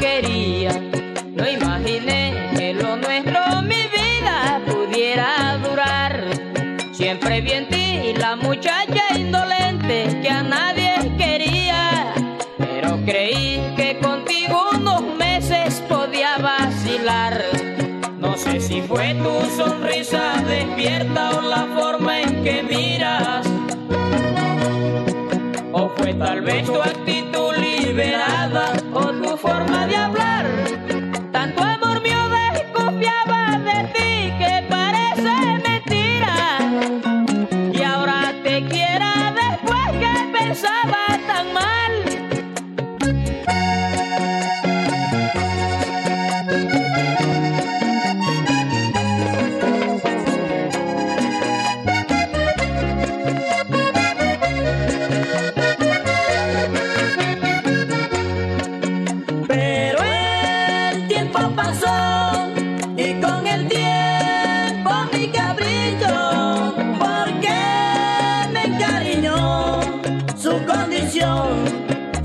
No imaginé que lo nuestro, mi vida, pudiera durar. Siempre vi en ti la muchacha indolente que a nadie quería, pero creí que contigo unos meses podía vacilar. No sé si fue tu sonrisa despierta o la forma en que miras o fue tal vez tu actitud liberada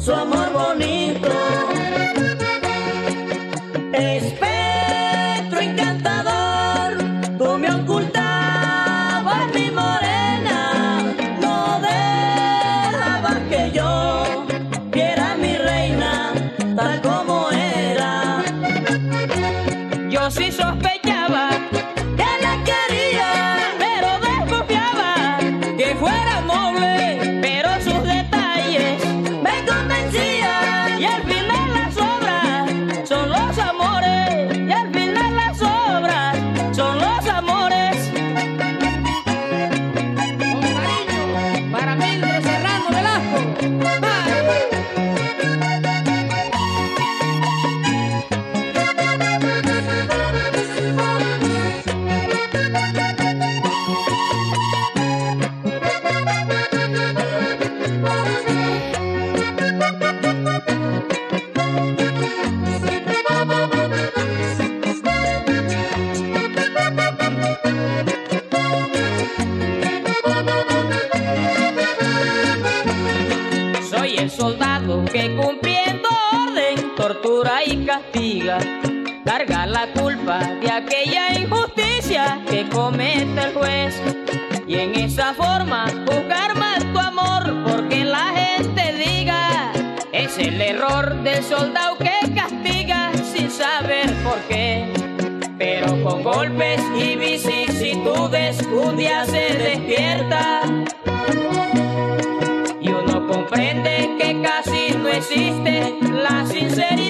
su amor bonito. Espectro encantador, tú me ocultabas mi morena, no dejabas que yo viera mi reina tal como era. Yo sí sospechaba, Que la quería, pero desconfiaba que fuera noble, soldado que cumpliendo orden tortura y castiga. Carga la culpa de aquella injusticia que comete el juez. Y en esa forma juzgar mal tu amor porque la gente diga es el error del soldado que castiga sin saber por qué. Pero con golpes y vicisitudes un día se my sincerity.